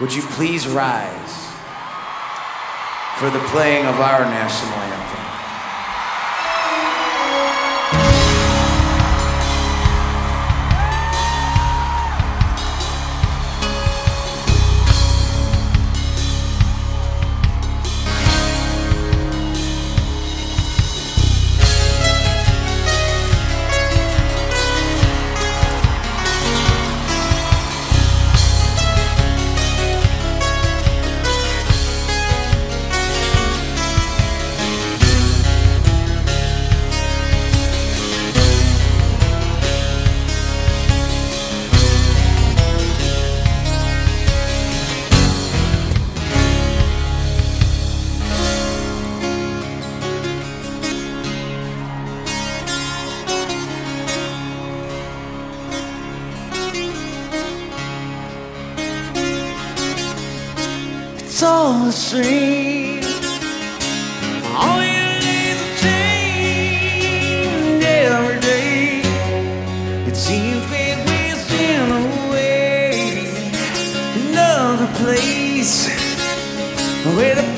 would you please rise for the playing of our national anthem? The same. All you need is a change every day. It seems we're wasting away. Another place where the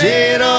did